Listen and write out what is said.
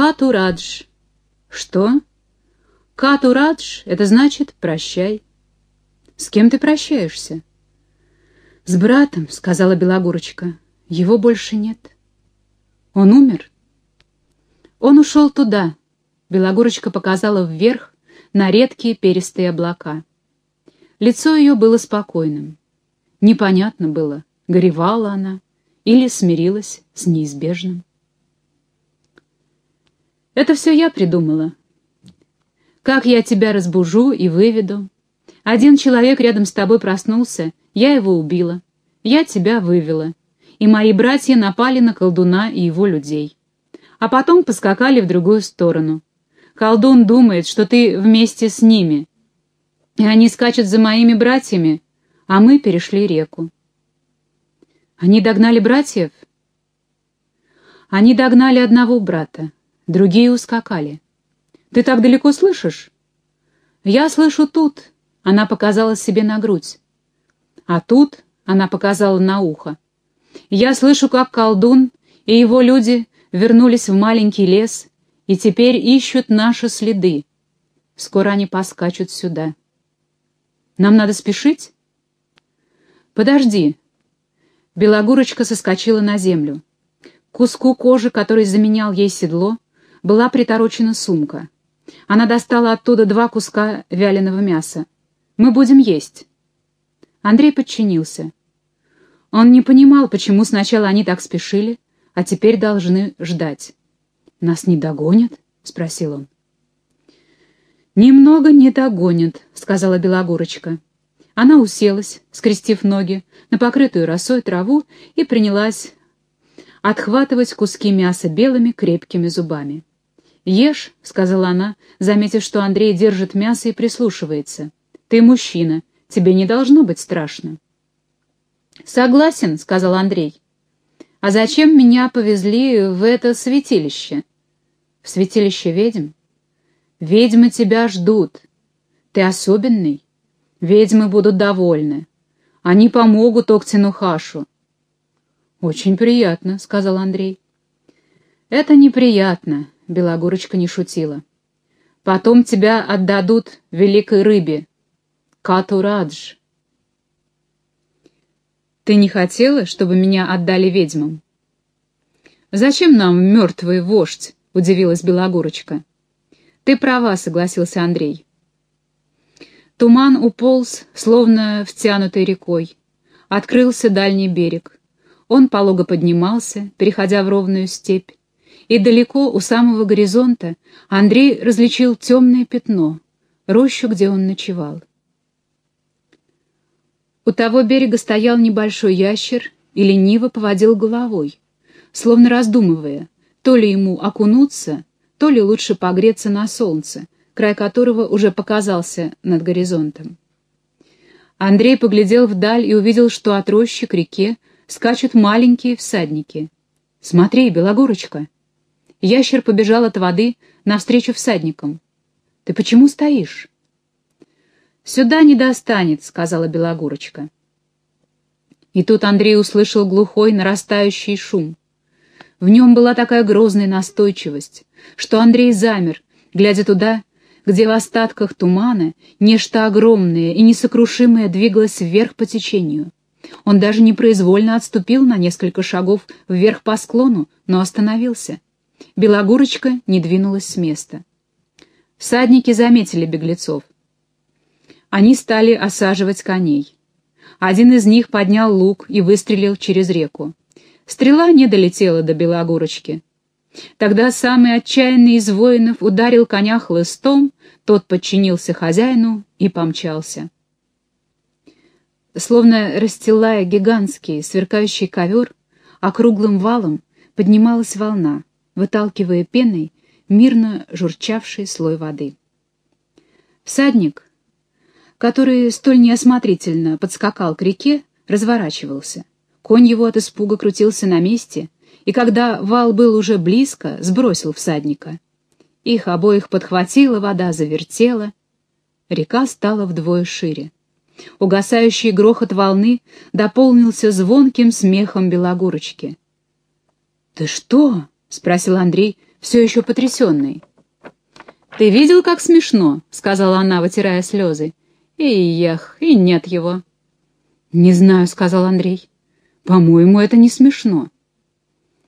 Катурадж. Что? Катурадж — это значит «прощай». С кем ты прощаешься? С братом, — сказала Белогорочка. Его больше нет. Он умер? Он ушел туда. Белогорочка показала вверх на редкие перистые облака. Лицо ее было спокойным. Непонятно было, горевала она или смирилась с неизбежным. «Это все я придумала. Как я тебя разбужу и выведу? Один человек рядом с тобой проснулся, я его убила. Я тебя вывела. И мои братья напали на колдуна и его людей. А потом поскакали в другую сторону. Колдун думает, что ты вместе с ними. И они скачут за моими братьями, а мы перешли реку. Они догнали братьев? Они догнали одного брата, другие ускакали. Ты так далеко слышишь? Я слышу тут, она показала себе на грудь. А тут она показала на ухо. Я слышу, как колдун и его люди вернулись в маленький лес и теперь ищут наши следы. Скоро они поскачут сюда. Нам надо спешить? Подожди. Белогурочка соскочила на землю. Куску кожи, который заменял ей седло, была приторочена сумка. Она достала оттуда два куска вяленого мяса. «Мы будем есть». Андрей подчинился. Он не понимал, почему сначала они так спешили, а теперь должны ждать. «Нас не догонят?» — спросил он. «Немного не догонят», — сказала Белогорочка. Она уселась, скрестив ноги, на покрытую росой траву и принялась отхватывать куски мяса белыми крепкими зубами. «Ешь», — сказала она, заметив, что Андрей держит мясо и прислушивается. «Ты мужчина, тебе не должно быть страшно». «Согласен», — сказал Андрей. «А зачем меня повезли в это святилище?» «В святилище ведьм?» «Ведьмы тебя ждут. Ты особенный. Ведьмы будут довольны. Они помогут Октину Хашу». «Очень приятно», — сказал Андрей. «Это неприятно», — Белогорочка не шутила. «Потом тебя отдадут великой рыбе, Катурадж». Ты не хотела, чтобы меня отдали ведьмам? Зачем нам мертвый вождь? Удивилась Белогорочка. Ты права, согласился Андрей. Туман уполз, словно втянутый рекой. Открылся дальний берег. Он полого поднимался, переходя в ровную степь. И далеко, у самого горизонта, Андрей различил темное пятно, рощу, где он ночевал. У того берега стоял небольшой ящер и лениво поводил головой, словно раздумывая, то ли ему окунуться, то ли лучше погреться на солнце, край которого уже показался над горизонтом. Андрей поглядел вдаль и увидел, что от рощи к реке скачут маленькие всадники. «Смотри, Белогорочка!» Ящер побежал от воды навстречу всадникам. «Ты почему стоишь?» «Сюда не достанет», — сказала Белогурочка. И тут Андрей услышал глухой нарастающий шум. В нем была такая грозная настойчивость, что Андрей замер, глядя туда, где в остатках тумана нечто огромное и несокрушимое двигалось вверх по течению. Он даже непроизвольно отступил на несколько шагов вверх по склону, но остановился. Белогурочка не двинулась с места. Всадники заметили беглецов. Они стали осаживать коней. Один из них поднял лук и выстрелил через реку. Стрела не долетела до Белогорочки. Тогда самый отчаянный из воинов ударил коня хлыстом, тот подчинился хозяину и помчался. Словно расстилая гигантский сверкающий ковер, округлым валом поднималась волна, выталкивая пеной мирно журчавший слой воды. Всадник, который столь неосмотрительно подскакал к реке, разворачивался. Конь его от испуга крутился на месте, и когда вал был уже близко, сбросил всадника. Их обоих подхватила вода, завертела. Река стала вдвое шире. Угасающий грохот волны дополнился звонким смехом Белогорочки. «Ты что?» — спросил Андрей, все еще потрясенный. «Ты видел, как смешно?» — сказала она, вытирая слезы. «И эх, и нет его». «Не знаю», — сказал Андрей. «По-моему, это не смешно».